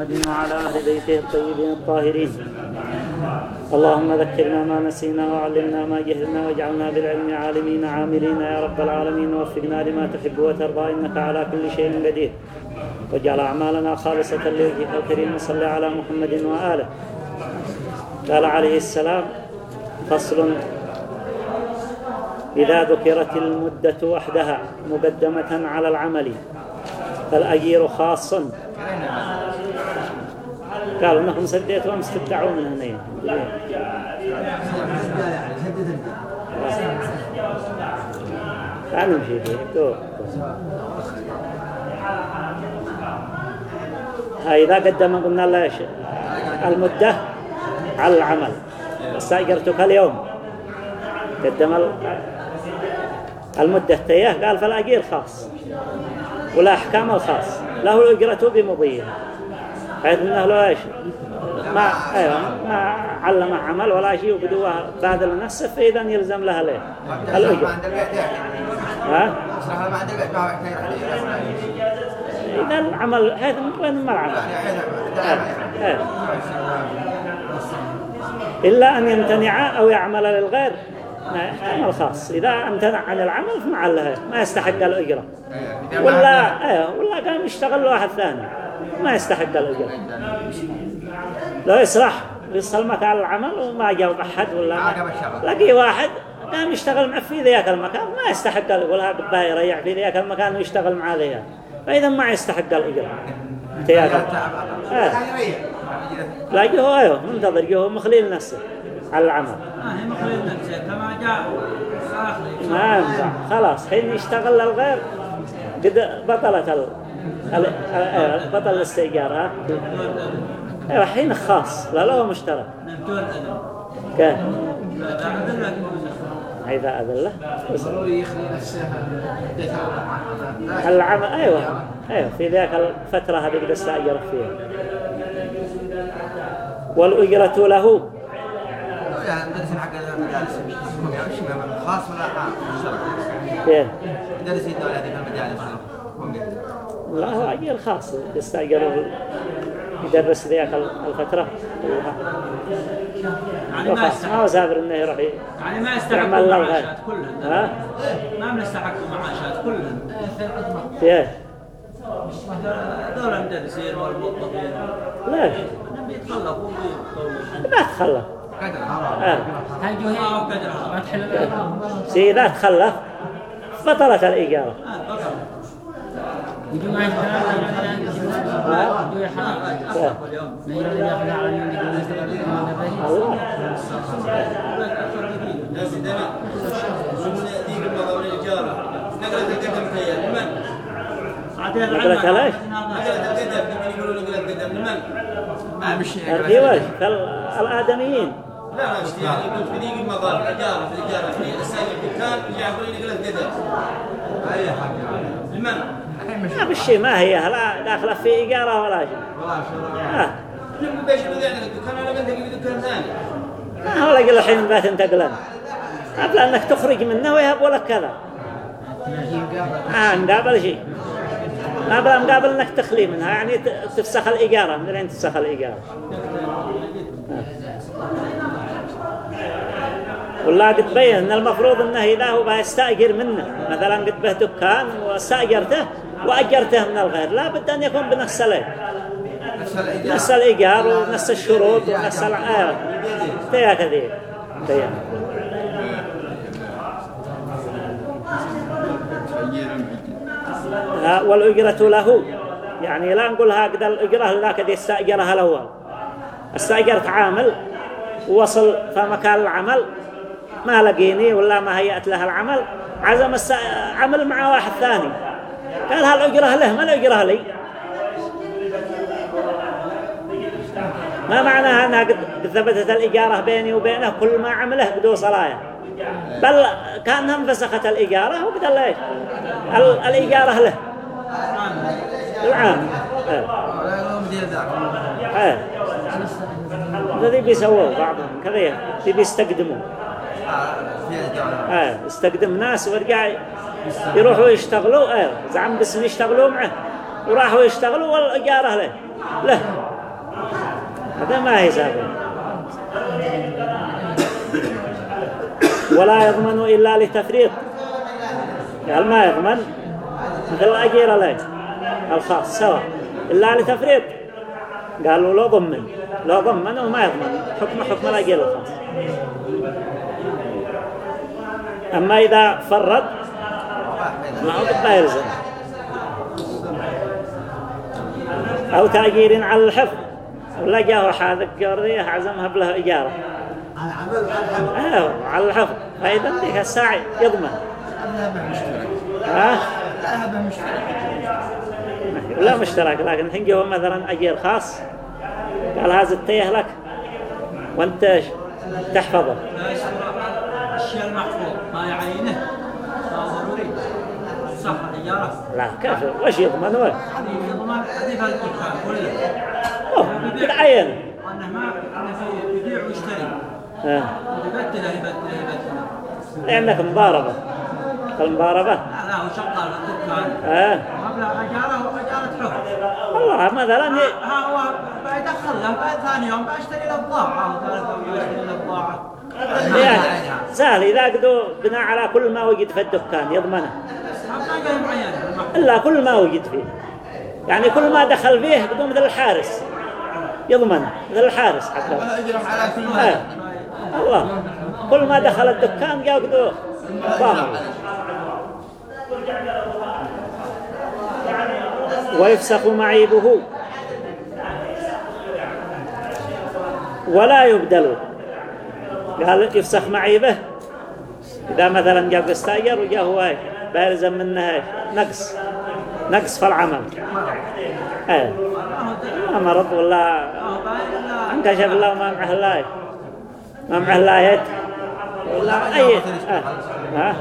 محمد وعلى أهل بيته الطيبين الطاهرين. اللهم ذكرنا ما نسينا وعلمنا ما جهلنا واجعلنا بالعلم عالمين عاملين يا رب العالمين. ووفقنا لما تحب وترضى إنك على كل شيء قدير. واجعل أعمالنا خالصة لوجهك الكريم وصل على محمد وآله. قال عليه السلام فصل إذا ذكرت المدة وحدها مقدمة على العمل فالأجير خاص. قالوا انكم سديتوا امس تدعوا من هنا نمشي فيه إذا قدم قلنا له إيش المدة على العمل. استأجرتك اليوم. قدم المدة تيه قال فالأجير خاص. ولا أحكام الخاص. له الأجرة بمضيه حيث انه لو إيش ما أيوه ما علم عمل ولا شيء وبدوه بادل نفسه فاذا يلزم لها ليه؟ الاجر ها؟ اذا العمل حيث وين ما العمل إلا أن يمتنع أو يعمل للغير. عمل خاص. إذا امتنع عن العمل فمع الله. ما يستحق الأجرة. ولا أيوه ولا قام يشتغل واحد ثاني. ما يستحق الأجر لو يسرح يصل مكان العمل وما جاء أحد ولا لقي واحد قام يشتغل معه في ذيك المكان ما يستحق يقول هذا يريح في ذيك المكان ويشتغل معه ذيك فإذا ما يستحق الأجر تياك آه. لا هو أيوه منتظر. هو مخليل نفسه على العمل. ما هي مخليل نفسه. كما جاء. ما ينفع خلاص. حين يشتغل للغير قد بطلت بطل الاستئجار أيوه حين خاص. لا لا هو مشترك. كيف إذا أذن له. العمل أيوة أيوة في ذاك الفترة هذه قد استأجر فيها. والأجرة له. خاص ولا عام درس الدولة هذه في المجالس. لا هو أجير خاص يدرس ذيك الفترة. يعني ما ما هو سافر إنه يروح يعني ما يستحق المعاشات كلها ها؟ ما بنستحق المعاشات كلها إيش دول المدرسين والموظفين. ليش؟ بيتخلفوا ما تخلف قدرها هاي جوهي ما تحل. سي إذا تخلف بطلت الإجارة ما من نقلت ليش؟ الديوش الآدميين لا لا يعني كنت في ذيك المضار الإجارة في الإجارة في السائل الدكان لي نقلت قدر أي حاجة لمن؟ ما بالشيء ما هي. لا داخلة في إيجارة ولا شيء. آه. ما هو لقى الحين بات انتقلن قبل أنك تخرج منه ويهب لك كذا. آه مقابل شيء. ما بلا مقابل أنك تخلي منها. يعني تفسخ الإيجارة. من أين تفسخ الإيجارة؟ والله قد بين أن المفروض أنه إذا هو بيستأجر منه. مثلا قد به دكان واستأجرته وأجرته من الغير. لا بد أن يكون بنفس الإيه نفس الإيجار ونفس الشروط ونفس الآيات تيا كثير. تيا والأجرة له. يعني لا نقول هكذا الأجرة كذا استأجرها الأول. استأجرت عامل ووصل في مكان العمل ما لقيني ولا ما هيأت له العمل. عزم عمل مع واحد ثاني. قال هالأجرة له؟ ما الأجرة لي؟ ما معناها أنها قد ثبتت الإجارة بيني وبينه؟ كل ما عمله بدون صلايا بل كانها انفسخت الإجارة وقال ليش الإجارة له. العام. إيه. الذي بيسووه بعضهم كذا بيستقدموا آه استقدم ناس ورجع يروحوا يشتغلوا؟ آه زعم باسم يشتغلوا معه. وراحوا يشتغلوا والإجارة له. له هذا ما هي سابق ولا يضمن إلا لتفريط. قال ما يضمن؟ مثل الأجير عليه الخاص سواء. إلا لتفريط. قالوا لو ضمن. لو ضمن وما يضمن. حكم حكم الأجير الخاص. أما إذا فرط ما هو قد أو تأجير على الحفظ ولا جاءه حاذق جوريه عزمها بله إجارة آه على الحفظ فإذا ذيك الساعة يضمن ها؟ لا مشترك لكن الحين هو مثلا أجير خاص قال هذا التيه لك وانت تحفظه الشيء المحفوظ لا كيف وش يضمن؟ هذه يضمن حديث الدكان كله بالعين أنه ما يبيع ويشتري. يبدله يبدله يبدله لأنك مضاربة المضاربة لا لا هو شغال الدكان آه. قبل أجارة وأجارة حفظ والله مثلا ها هو بيدخل له بعد ثاني يوم بشتري له بضاعة أو ثالث يوم بشتري له يعني سهل إذا قدوا بناء على كل ما وجد في الدكان يضمنه. إلا كل ما وجد فيه. يعني كل ما دخل فيه قدوا مثل الحارس. يضمنه مثل الحارس حتى. آه. الله. كل ما دخل الدكان جاء ضامن ويفسخ معيبه. ولا يبدل. قال يفسخ معيبه. إذا مثلا جاء بيستأجر وجاء هو بارزا منه نقص. نقص في العمل. إيه. مرض ولا انكشف الله ما معه لاي ما معه لايت ولا أي. ها؟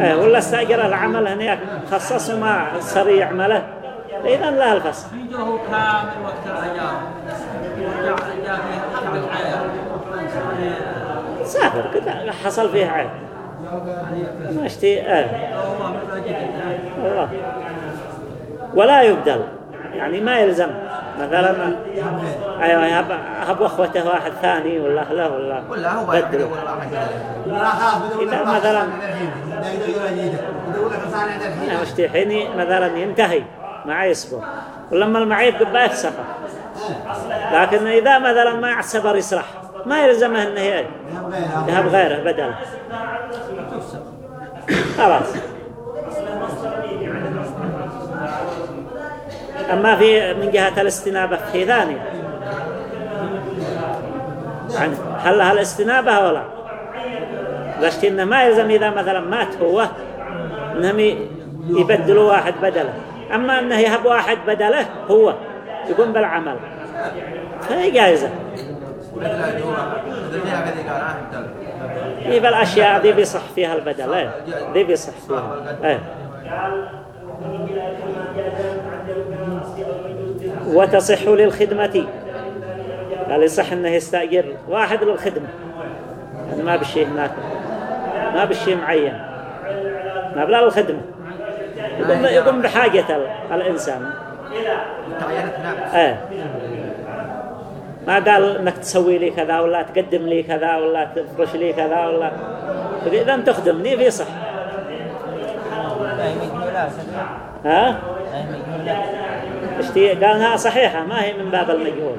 إيه. ولا استأجر العمل هناك. خصصه ما صار يعمله اذا لا الفصل. يجوه كامل وقت فيه عيال سافر كذا حصل فيه عيب. الله ولا يبدل. يعني ما يلزم. مثلا أيوه هب أخوته واحد ثاني ولا له ولا ولا هو بدل مثلا حيني مثلا ينتهي ما يصبر. ولما المعيب قبا يفسخه. لكن إذا مثلا ما يعتبر يسرح ما يلزمه إنه ي- يهب غيره بدل. خلاص. أما في من جهة الاستنابة في ثانية. يعني هل لها الاستنابة ولا؟ بس إنه ما يلزم إذا مثلا مات هو إنهم يبدلوا واحد بدله. أما إنه يهب واحد بدله هو. يقوم بالعمل. فهي جائزة هي بالأشياء دي بيصح فيها البدل إيه. دي بيصح فيها. إيه. وتصح للخدمة. قال يصح إنه يستأجر واحد للخدمة. يعني ما بشي هناك. ما بشي معين. ما بلا الخدمة يقوم, بحاجة ال- الإنسان. إيه. ما قال إنك تسوي لي كذا ولا تقدم لي كذا ولا تفرش لي كذا ولا إذا تخدمني في صح ها؟ اشتي قالها صحيحة ما هي من باب المجهول.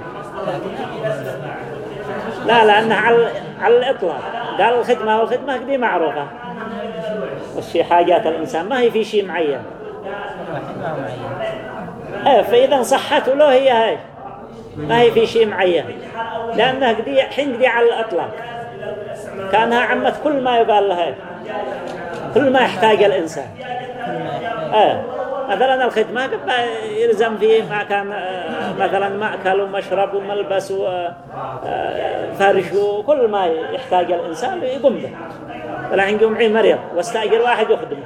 لا لأنها على على الإطلاق. قال الخدمة والخدمة دي معروفة. والشي حاجات الإنسان ما هي في شيء معين. إيه فإذا صحته له هي هاي. ما هي في شيء معين. لأنها قدي حين قدي على الأطلاق. كأنها عمت كل ما يقال لها. كل ما يحتاج الإنسان. آه. مثلا الخدمة يلزم فيه ما كان آه، مثلا مأكل ومشرب وملبس وفرش وكل ما يحتاج الإنسان يقوم به. الحين يقوم معي مريض واستأجر واحد يخدمه.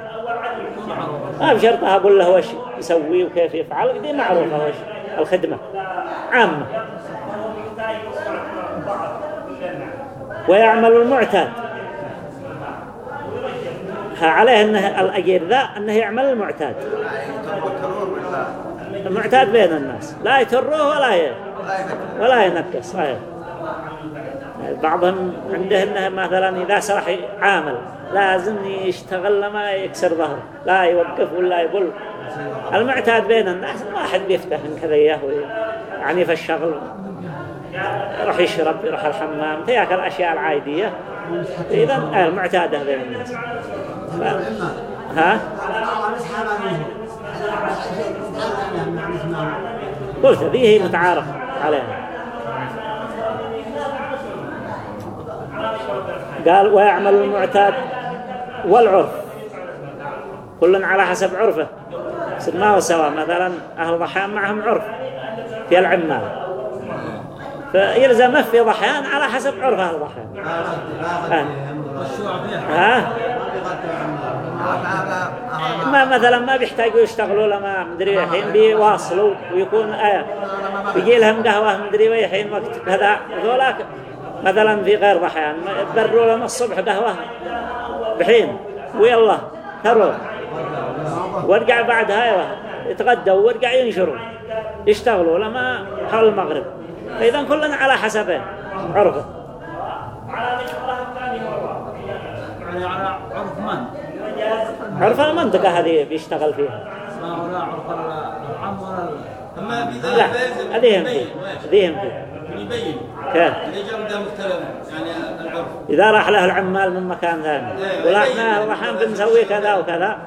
ما بشرطها أقول له وش يسوي وكيف يفعل دي معروفة وش. الخدمة. عامة. ويعمل المعتاد. عليه أنه الأجير ذا أنه يعمل المعتاد. المعتاد بين الناس. لا يتروه ولا ي... ولا ينقص. بعضهم عنده انه مثلا إذا سرح عامل لازم يشتغل لما يكسر ظهره لا يوقف ولا يقول. المعتاد بين الناس واحد بيفتهم كذا اياه يعني في الشغل يروح يشرب يروح الحمام تياك الأشياء العادية. اذا المعتادة بين الناس. ف... ها؟ قلت ذي هي متعارف عليها. قال ويعمل المعتاد والعرف. كل على حسب عرفه. ما هو سواء مثلا أهل ضحيان معهم عرف في العمال. فيلزم في ضحيان على حسب عرف أهل ضحيان. ها؟ ما مثلا ما بيحتاجوا يشتغلوا لما مدري الحين بيواصلوا ويكون آه. بيجي لهم قهوة مدري ويحين وقت كذا. ذولاك مثلا في غير ضحيان بروا لهم الصبح قهوة بحين. ويلا تروا وارجع بعدها يتغدوا وارجع ينشروا. يشتغلوا لما حول المغرب. فإذا كلنا على حسبه عرفه على عرف من؟ عرف المنطقة هذه بيشتغل فيها؟ لا هذه هم فيه هذه هم فيه يبين كيف ده مختلف يعني العرف إذا راح له العمال من مكان ثاني. ولا إحنا الحين بنسوي كذا وكذا.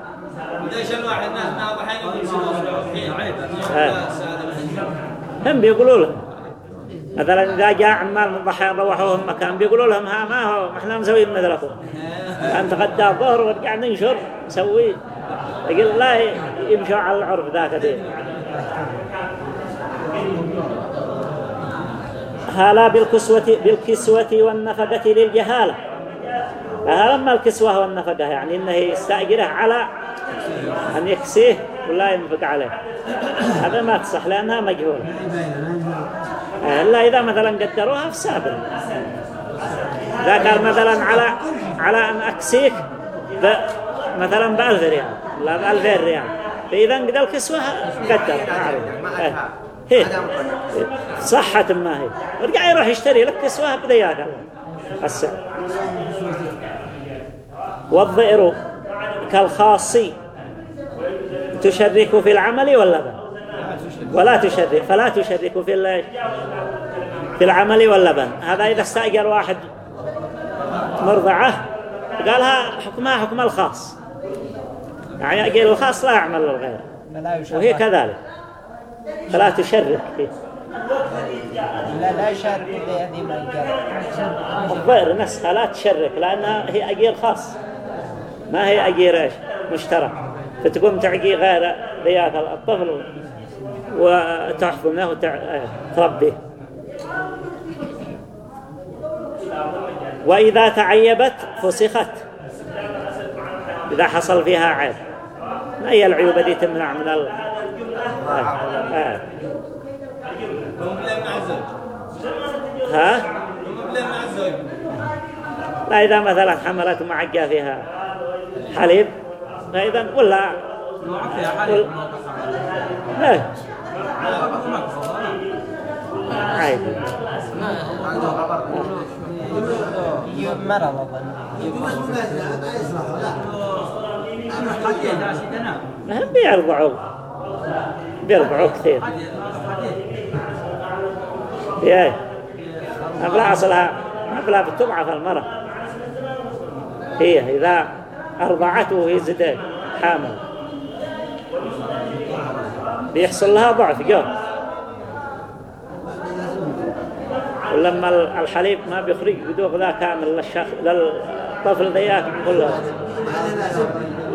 ليش الواحد مهما ضحين الحين. عيب هم بيقولوا لهم مثلا إذا جاء عمال من الضحايا روحوهم مكان بيقولوا لهم ها ما هو إحنا مسويين مثلكم أنت غدا الظهر ورجع ننشر نسوي يقول لا يمشوا على العرف ذاك دي. هلا بالكسوة, بالكسوة والنفقة للجهالة. لما الكسوة والنفقة؟ يعني إنه يستأجره على أن يكسيه ولا ينفق عليه. هذا ما تصح لأنها مجهولة. إلا إذا مثلا قدروها في سابق إذا قال مثلا على على أن أكسيك مثلا بألف ريال لا بألفين ريال. فإذا قد الكسوة مقدر هي. صحة ما هي. ورجع يروح يشتري لك كسوة بدياك السعر والضئر كالخاصي. تشرك في العمل ولا لا؟ ولا تشرك. فلا تشرك في في العمل واللبن هذا إذا استأجر واحد مرضعة قالها حكمها حكم الخاص. يعني أجل الخاص لا يعمل للغير. وهي كذلك. فلا تشرك فيه. لا لا يشارك في هذه ما الضئر نسخة لا تشرك لأنها هي أجير خاص. ما هي أجير إيش؟ مشترك. فتقوم تعقي غير ذياك الطفل وتحفظه وتربيه وإذا تعيبت فسخت. إذا حصل فيها عيب. هي العيوبة دي تمنع من ال آه. آه. ها؟ لا إذا مثلا حملت معجة فيها حليب فإذا ولا ولا لا عادي مرض هم بيرضعوا بيرضعوا كثير. ياي أبلا أصلها أبلا بتضعف المرأة. هي إذا أرضعته وهي زداد حامل. بيحصل لها ضعف جو ولما الحليب ما بيخرج بدوغ ذا كامل للشخ... للطفل ذياك كله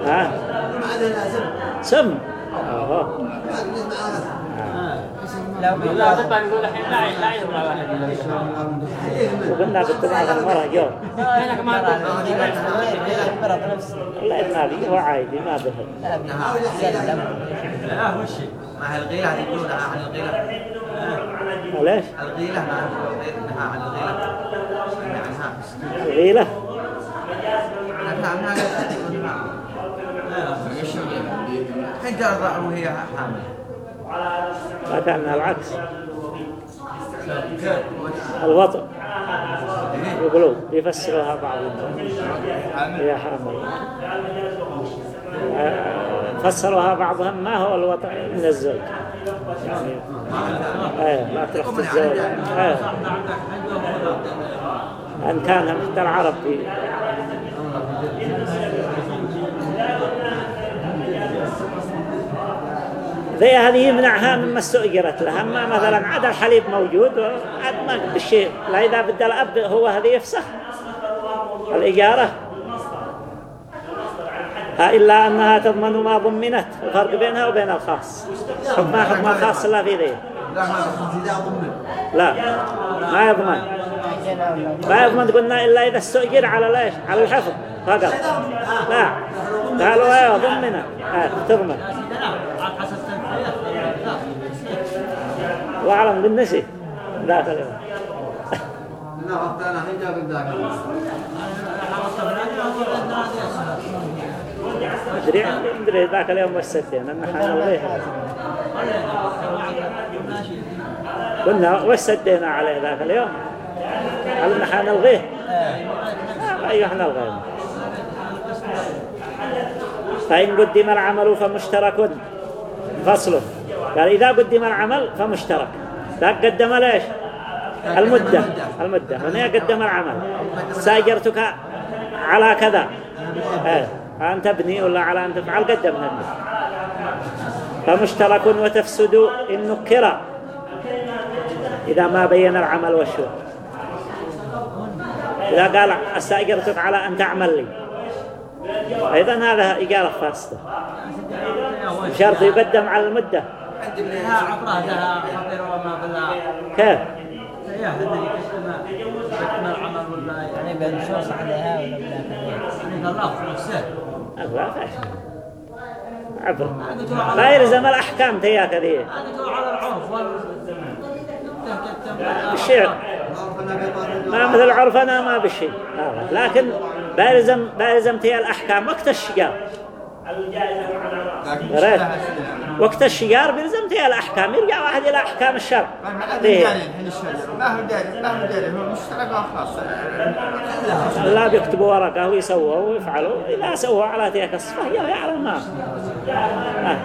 ها؟ سم. لو لا طبعا نقول الحين لا لا يضرب واحد وقلنا بالطبع المرأة جو هناك ما مرض نفسي لا ما بي هو عادي ما به لا هو الشيء مع الغيلة يقولونها عن الغيلة. وليش؟ الغيلة مع انها عن الغيلة. عنها. غيلة؟ عنها عنها. حين ترضع وهي حامل فكان العكس الوطن يقولوا يفسرها بعضهم يا حرام آه، فسروها بعضهم ما هو الوطن من الزوج يعني إيه لا تروح الزوج إيه ان كان حتى العرب في ذي هذه يمنعها مما استؤجرت لها. أما مثلا عاد الحليب موجود عاد ما بالشيء لا إذا بدأ الأب هو هذه يفسخ. الإجارة. إلا أنها تضمن ما ضمنت. الفرق بينها وبين الخاص. حكمها حكم الخاص لا في ذي. لا ما يضمن. ما يضمن. قلنا إلا إذا استؤجر على ليش على الحفظ. فقط. لا. قالوا يا ضمنت. تضمن. وأعلم بالنسي ذاك اليوم حين جاب ذاك أدري أدري ذاك اليوم بس سدين أن حان الغيه قلنا وش سدينا عليه ذاك اليوم. قال الغيه أيوة إحنا الغيه فإن قدم العمل فمشترك فصل قال إذا قدم العمل فمشترك. ذاك قدم ليش؟ المدة. المدة. هنا قدم العمل. ساجرتك على كذا. إيه. أن تبني ولا على أن تفعل قدم المدة فمشترك وتفسد إن نكر. إذا ما بين العمل والشغل إذا قال استأجرتك على أن تعمل لي. أيضا هذا إجارة فاسدة. شرط يقدم على المدة. لها عبرة لها خبر وما بلا كيف؟ يا هذا يكتم يكتم العمل ولا يعني بنصوص عليها ولا بلا يعني الله في نفسه. الله فاشل عبر لا يلزم الأحكام تياك ذي على العرف وال الشيء ما مثل عرفنا ما بشيء هذا لكن بيلزم بيلزم تيا الأحكام. وقت الشجار. وقت الشجار بيلزم تيا الأحكام يرجع واحد إلى أحكام الشرع. ما هو داري ما هو داري هو مشترك خاص. لا بيكتبوا ورقة ويسووا ويفعلوا. إذا سووا على تيك الصفة يعلم ما. آه.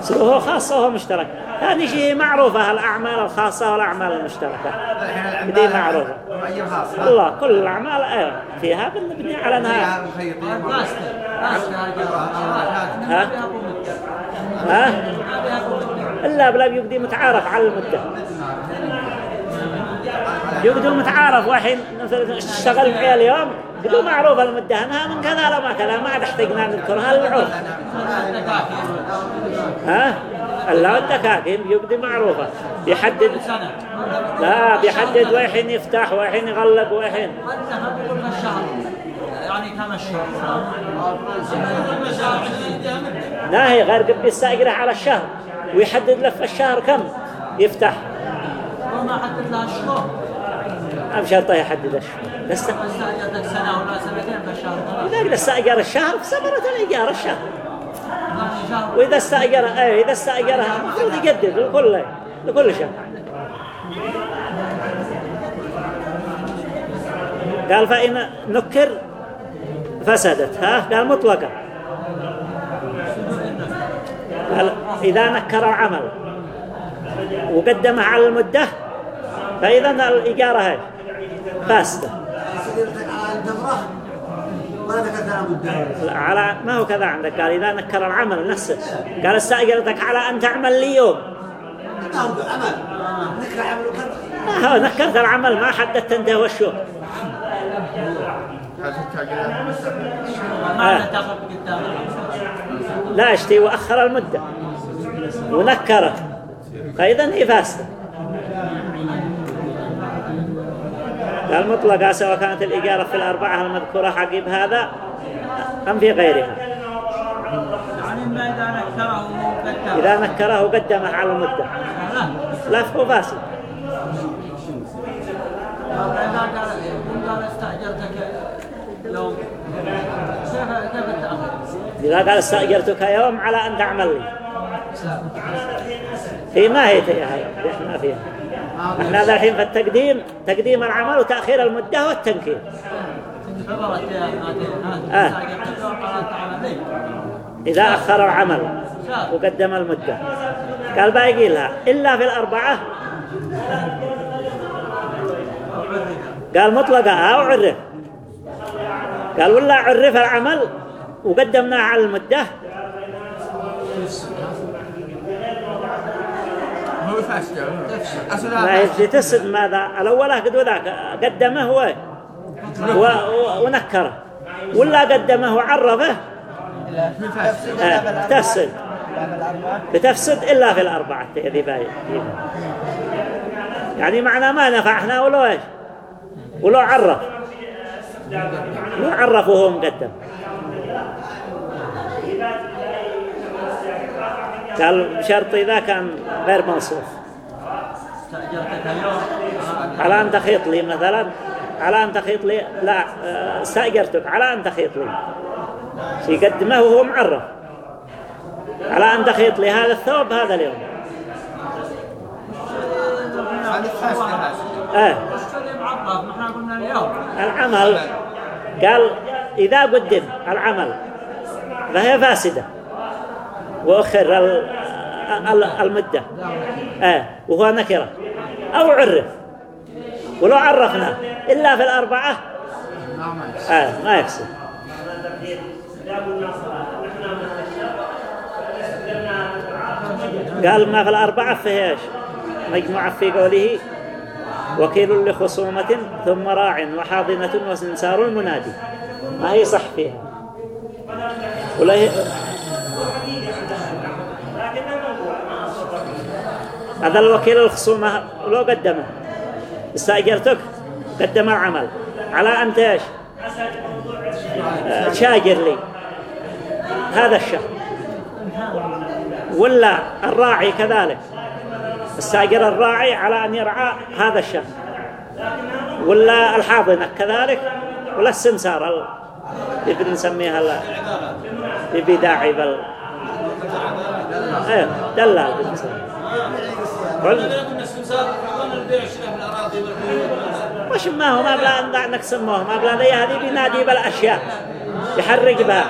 سووه خاصة وهو مشترك. هذه شيء معروفة الأعمال الخاصة والأعمال المشتركة. دي معروفة. الله كل الأعمال آه، فيها بنبني على أنها مخيطين ها؟ ها؟ إلا بلا بيبدي متعارف على المدة. يبدو متعارف وحين مثلا اشتغل معي اليوم بدو معروف المدة. انها من كذا لما كذا ما عاد احتاجنا نذكرها للعرف ها؟ إلا الدكاكين يبدي معروفة. بيحدد لا بيحدد وحين يفتح وحين يغلق وحين. يعني كم الشهر؟ لا هي غير قد يستأجره على الشهر. ويحدد لك في الشهر كم؟ يفتح. وما حدد لها الشهور أم شرطه يحدد الشهر. بس استأجرتك سنة ولا سنتين في الشهر. إذا استأجر الشهر فسمرت الإيجار الشهر. شهر. وإذا استأجر أي إذا استأجرها المفروض يجدد لكل لكل شهر. قال فإن نكر فسدت. ها؟ قال مطلقة. إذا نكر العمل وقدمه على المدة فإذا الإجارة هاي فاسدة. على ما هو كذا عندك؟ قال إذا نكر العمل نفسه قال استأجرتك على أن تعمل لي يوم. ما هو نكرت العمل ما حددت أنت وشو ما تأخذ قدام لا اشتي وأخر المدة. ونكره فإذا هي فاسدة. قال مطلقة سواء كانت الإجارة في الأربعة المذكورة عقب هذا أم في غيرها. إذا نكره قدمه على المدة. لا فهو فاسد. يوم كيف كيف؟ إذا قال استأجرتك يوم على أن تعمل لي. هي ما هي هاي إحنا فيها. إحنا الحين في التقديم. تقديم العمل وتأخير المدة والتنكير. آه. إذا أخر العمل وقدم المدة. قال باقي لها إلا في الأربعة. قال مطلقة أو عرف قال ولا عرف العمل؟ وقدمناه على المدة. ما تسد ماذا. الأولى قد وذاك قدمه هو. ونكره. ولا قدمه وعرفه. آه، تفسد. بتفسد إلا في الأربعة باية يعني معنى ما نفعنا ولو إيش؟ ولو عرف. لو عرف وهو مقدم. قال بشرط إذا كان غير اليوم على أن تخيط لي مثلا على أن تخيط لي لا استأجرتك على أن تخيط لي. يقدمه وهو معرف. على أن تخيط لي هذا الثوب هذا اليوم. اليوم العمل. قال إذا قدم العمل. فهي فاسدة. وأخر ال- ال- المدة. آه وهو نكرة. أو عرف. ولو عرفنا. إلا في الأربعة. آه ما يفسد قال ما في الأربعة فهي إيش؟ مجموعة في قوله وكيل لخصومة ثم راع وحاضنة وسنسار المنادي. ما هي صح فيها. ولا هي هذا الوكيل الخصومة لو قدمه. استأجرتك؟ قدم العمل على أنت إيش؟ آه، شاجر لي. هذا الشهر ولا الراعي كذلك. استأجر الراعي على أن يرعى هذا الشهر ولا الحاضنة كذلك. ولا السمسار اللي بنسميها ال- اللي بداعي بال إيه دلال قل- وش ما هو ما بلا نقسموه ما بلا ذي هذه بينادي بالأشياء يحرق بها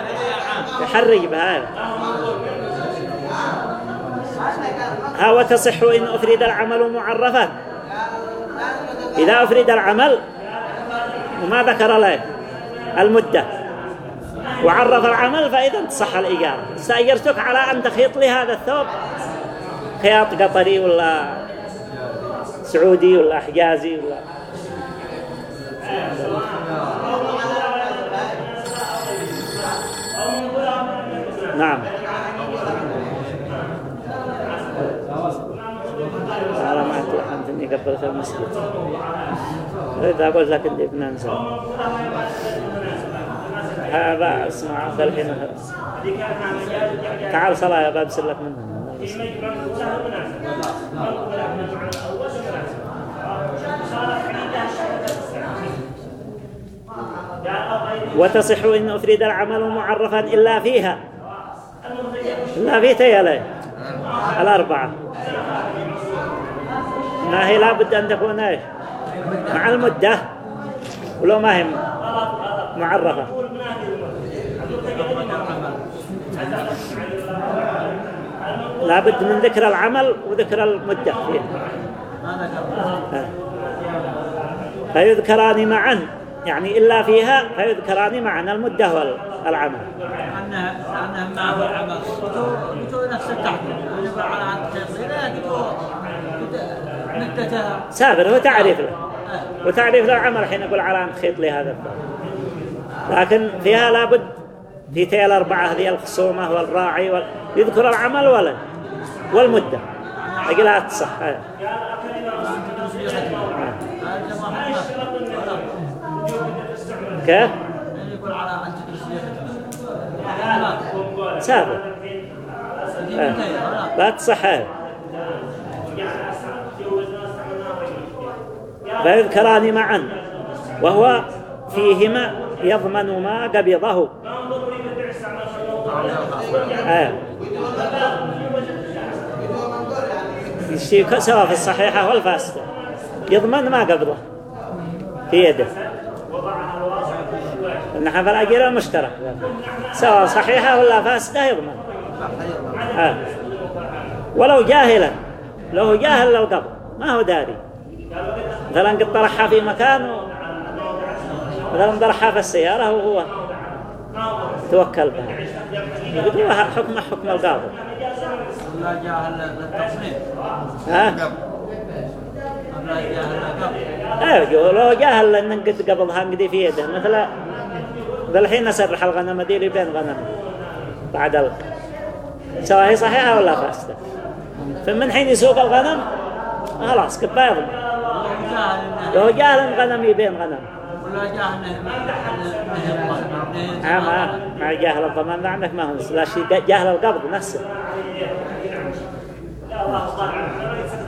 يحرق بها ها وتصح إن أفرد العمل معرفا إذا أفرد العمل وما ذكر له المدة. وعرف العمل فإذا تصح الإجارة سأجرتك على أن تخيط لي هذا الثوب؟ خياط قطري ولا سعودي ولا حجازي ولا؟ نعم. أنا ما قبلت المسجد. إذا أقول لك إني بننزل هذا اسمع الحين. تعال صلاة يا باب سلك منها. وتصح إن أفرد العمل معرفا إلا فيها. إلا في تيالي الأربعة. ما هي لابد أن تكون إيش؟ مع المدة. ولو ما هي معرفة. لابد من ذكر العمل وذكر المدة. ذكر فيذكران معا يعني إلا فيها فيذكران معا المدة والعمل. العمل نفس سابر هو تعريف له. وتعريف له العمل حين يقول على خيط لي هذا لكن فيها لابد في تي الأربعة هذه الخصومة والراعي وال... يذكر العمل ولا والمدة أقلها تصح آه. كيف؟ سابر آه. لا تصح آه. فيذكران معا وهو فيهما يضمن ما قبضه آه. الشيء سواء في الصحيحة والفاسدة. يضمن ما قبضه في يده. النحن في الأجير المشترك سواء صحيحة ولا فاسدة يضمن. آه. ولو جاهلا. لو جاهل لو قبض ما هو داري. مثلا قد طرحها في مكان. مثلا طرحها في السيارة وهو توكل بها. يقولوا حكم حكم القاضي. لا جاهل للتصنيف ها؟ أيوه لو جاهل إن قد قبضها قدي في يده. مثل ذا الحين أسرح الغنم ديري بين غنم. بعد ال... سواء هي صحيحة ولا فاسدة. فمن حين يسوق الغنم؟ خلاص إنه لو جاهل الغنم يبين غنم. ولا انه آه ما مع جاهل الضمان ذا عندك ما هو. لا شيء جاهل القبض نفسه.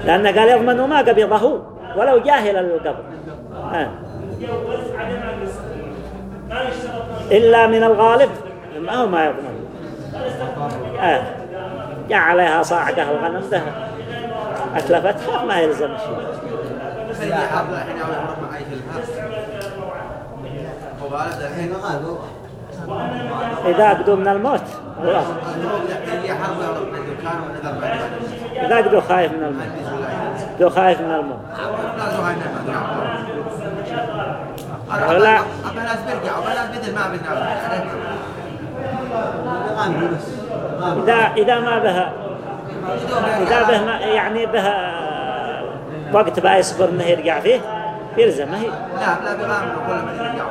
لأنه قال يضمن ما قبضه ولو جاهل القبض. آه. إلا من الغالب. ما هو ما يضمن. آه. جاء عليها صاعقة الغنم ده. أتلفتها ما يلزم شيء يا حرب الحين أول مرة معي في الهاب وبعد الحين إذا قدوا من الموت. إذا قدوا خايف من الموت. قدوا خايف من الموت. لا إذا إذا ما بها إذا به ما يعني به وقت بقى يصبر إنه يرجع فيه. يلزمه هي؟ لا لا بغام كل ما يرجع.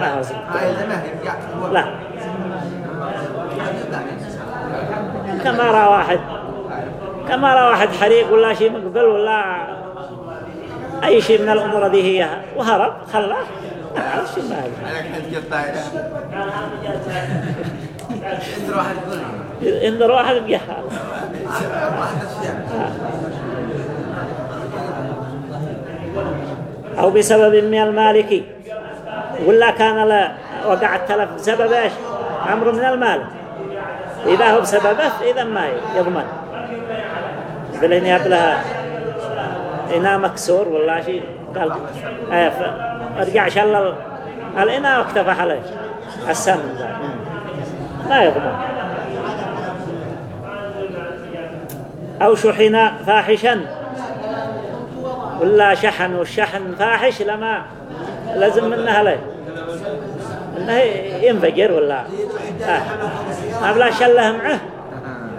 ما هو زين. زمان يرجع لا. كما رأى واحد. كما رأى واحد حريق ولا شيء مقبل ولا أي شيء من الأمور هذه هي. وهرب خلاه هذا الشيء ما هذا انت واحد يقول انظر واحد بجهال واحد الشيء أو بسبب من المالك. ولا كان لا وقع التلف بسبب إيش؟ أمر من المال. إذا هو بسببه إذا ما يضمن. بلين يبلها إناء مكسور ولا شيء؟ قال آه فرجع شل ال- الإناء واكتفى عليه. السمن ذا. ما يضمن. أو شحن فاحشا. ولا شحن والشحن فاحش لما لازم منها ليه انه ينفجر ولا. ما بلا شله معه.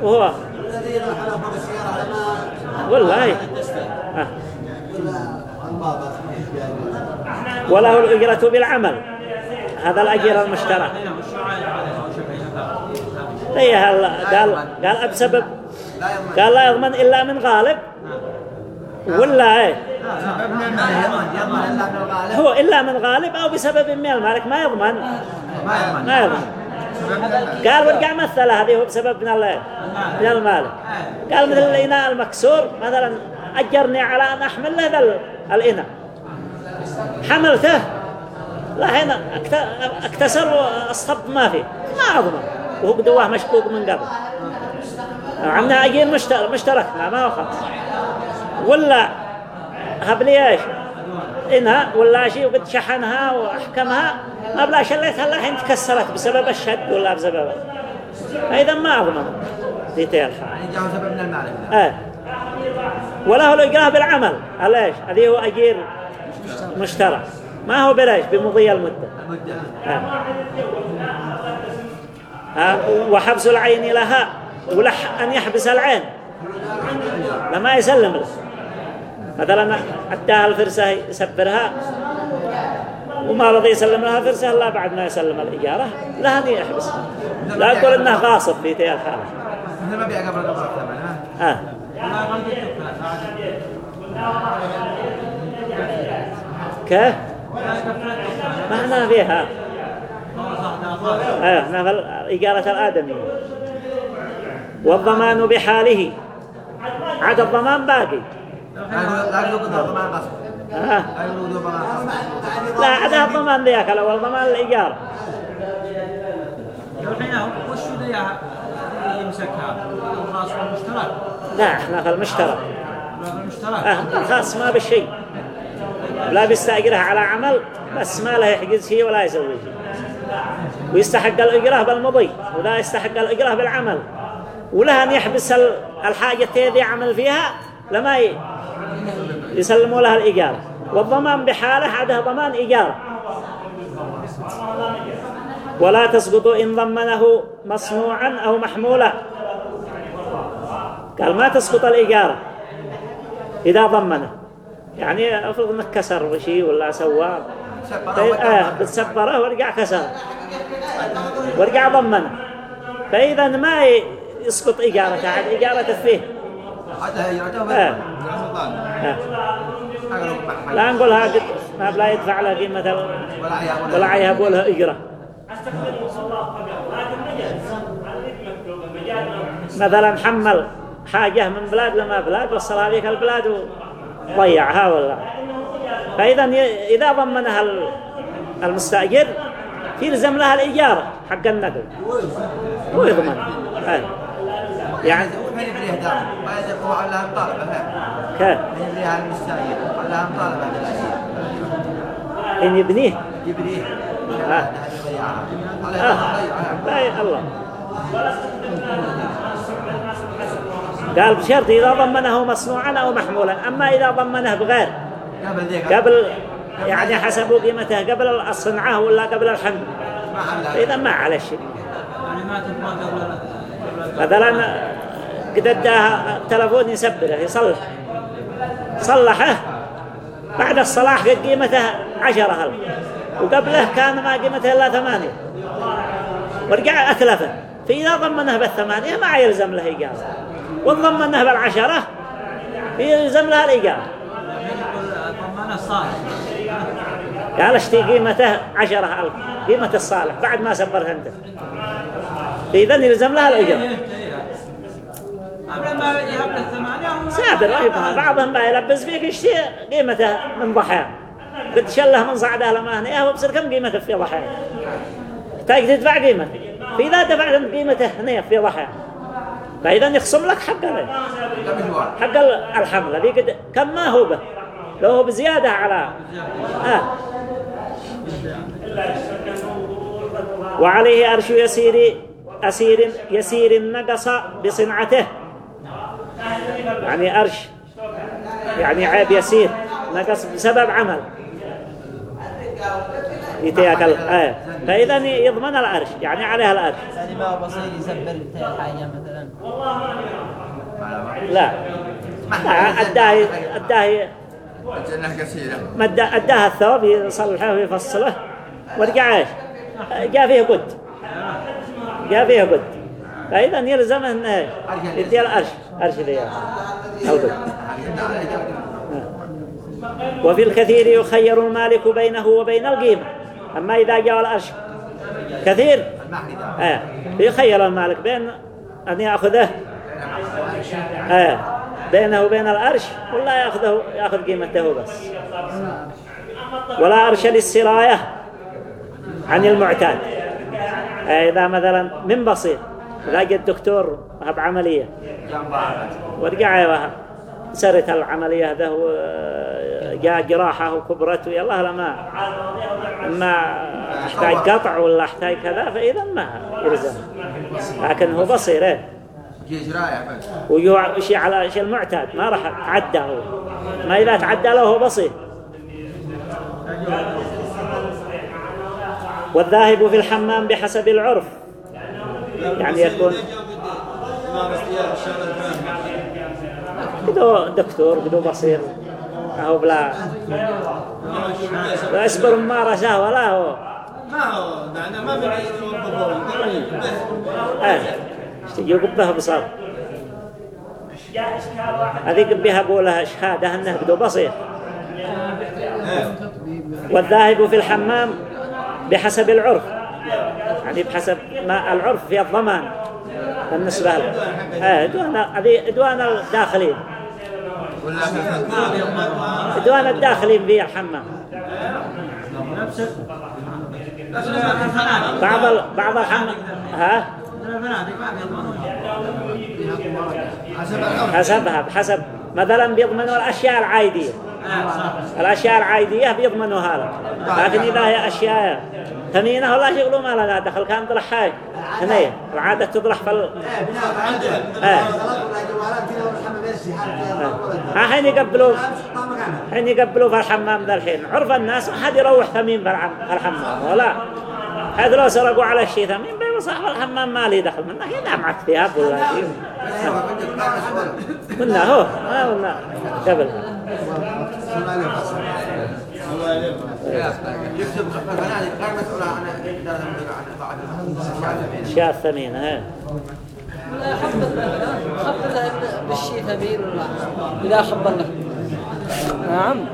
وهو والله. وله الأجرة بالعمل. هذا الأجر المشترك هل- قال قال بسبب قال لا يضمن إلا من غالب. ولا إيه؟ هو إلا من غالب أو بسبب من المالك ما يضمن. ما يضمن. قال ورجع مثل هذه؟ هو بسبب من الله. من المالك قال مثل الإناء المكسور مثلا أجرني على أن أحمل له ذا ال- الإناء. حملته؟ لا هنا أكت- أكتسر والصب ما فيه ما أضمن. وهو قدواه مشكوك من قبل. أجير مشترك. مشتركنا ما هو ولا هب لي إيش إنها ولا شيء وقد شحنها وأحكمها ما بلا شليتها الله الحين تكسرت بسبب الشد ولا بسبب. أيضا ما يعني جاء سبب من المال آه. وله الإجراء بالعمل. على إيش هذه هو أجير مشترك ما هو بلاش؟ بمضي المدة. المدة. آه. آه. وحبس العين لها ولح أن يحبس العين. لما يسلم له. مثلا أداها الفرسة يسبرها؟ وما رضي يسلم لها فرسة لا بعد ما يسلم الإجارة. لا هذه يحبس لا يقول إنه غاصب في تلك الحالة مثل ما بيع قبل قبل ها؟ آه. كيف؟ ما إحنا فيها. آه. إحنا في إجارة الآدمي والضمان بحاله. عاد الضمان باقي. لا عاد الضمان ذيك الأول ضمان الإيجار الحين وش اللي يمسكها الخاص والمشترك لا إحنا في المشترك الخاص ما بالشيء. لا بيستأجرها على عمل بس ما له يحجز شيء ولا يسوي شيء ويستحق الإجراه بالمضي ولا يستحق الإجراه بالعمل. ولها أن يحبس ال- الحاجة الذي عمل فيها لما ي- يسلموا لها الإجارة والضمان بحاله عده ضمان إجارة ولا تسقط إن ضمنه مصنوعا أو محمولا. قال ما تسقط الإجارة إذا ضمنه. يعني أفرض أنك كسر شيء ولا سوى. طيب آه بتسبره ورجع كسر. ورجع ضمنه. فإذا ما يسقط إجارته عاد إجارته فيه. لا نقولها قد ما بلا يدفع لها قيمة ولا عيال ولا يهبوا لها إجرة مثلا حمل حاجة من بلاد لما بلاد وصلها ذيك البلاد وضيعها ولا فإذا إذا ضمنها ال- المستأجر يلزم لها الإجارة حق النقل هو يضمن آه. يعني من يبريه دار ما يدفعوا على الطالبة ها كيف؟ من على الطالبة هذا الأشياء إن يبنيه. يبريه آه. آه. لا يا الله. قال بشرط إذا ضمنه مصنوعا أو محمولا. أما إذا ضمنه بغير. قبل يعني حسب قيمته. قبل الصنعة ولا قبل الحمل إذا ما على شيء. يعني مثلا قد اداها تلفون يسبره يصلح. صلحه. بعد الصلاح قد قيمته عشرة ألف. وقبله كان ما قيمته إلا ثمانية. ورجع أتلفه. فإذا ضمنه بالثمانية ما يلزم له إيجار وإن ضمنه بالعشرة يلزم لها الصالح قال اشتي قيمته عشرة ألف. قيمة الصالح بعد ما سبرها أنت. إذا يلزم لها الإيجار أيضا بعضهم ما يلبس فيك يشتي قيمته من ضحايا شله من صعده لما هنيه وبصير كم قيمته في ضحايا تحتاج تدفع قيمته فإذا دفعت قيمته هنيه في ضحايا فإذا يخصم لك حق حق ال- الحملة. ذي قد كم ما هو به. لو هو بزيادة على آه. وعليه أرش يسير أسير يسير نقص بصنعته. يعني أرش يعني عيب يسير نقص بسبب عمل. يتياك ال- آه. فإذا يضمن الأرش يعني عليها الأرش. يعني ما بصير حاجة مثلا. لا. لا أداه أداه الجنة كثيرة ما أدى- أداها الثوب يصلحه ويفصله ورجع إيش؟ جاء فيه قد. جاء فيه قد. فإذا يلزم أن يدي الأرش. أرش ذي القد وفي الكثير يخير المالك بينه وبين القيمة أما إذا جاء الأرش. كثير. آه يخير المالك بين أن يأخذه. آه بينه وبين الأرش. ولا يأخذه يأخذ قيمته بس. ولا أرش للسراية عن المعتاد. آه إذا مثلا من بسيط جاء الدكتور هب عملية. ورجع يا سرت العملية هذا جاء جراحة وكبرت ويلا لا ما ما أحتاج قطع ولا أحتاج كذا فإذا ما يلزم. لكن هو بصير. ويوع شيء على شيء المعتاد؟ ما راح تعدى هو. ما إذا تعدى له هو بسيط والذاهب في الحمام بحسب العرف. يعني يكون بدو دكتور بدو بصير. هو بلا لا يصبر ممارسة ولا هو. ما هو دعنا ما بنعيش تجي قبها بصار. هذه قبها بولها شهادة أنه بدو بصير. والذاهب في الحمام بحسب العرف. يعني بحسب ما العرف في الضمان بالنسبة له. آه هذه دون الداخلين. دون الداخلين في الحمام بعض ال... بعض الحمام ها؟ حسبها بحسب مثلا بيضمنوا الأشياء العادية. الأشياء العادية بيضمنوها لك لكن إذا هي أشياء ثمينة والله شغلوا ما لها دخل. كان طلع حاجة هنا العادة تطلع في ال... حين يقبلوا. حين يقبلوا في الحمام ذا الحين. عرف الناس ما حد يروح ثمين في الحم- في الحمام ولا. حيث لو سرقوا على الشيء ثمين بيبقى صاحب الحمام ما لي دخل. منه هنا معك شيء قلنا هو ما قلنا. قبل. الأشياء الثمينة ها لا خبر خبر بالشيء ثمين ولا إذا خبرنا نعم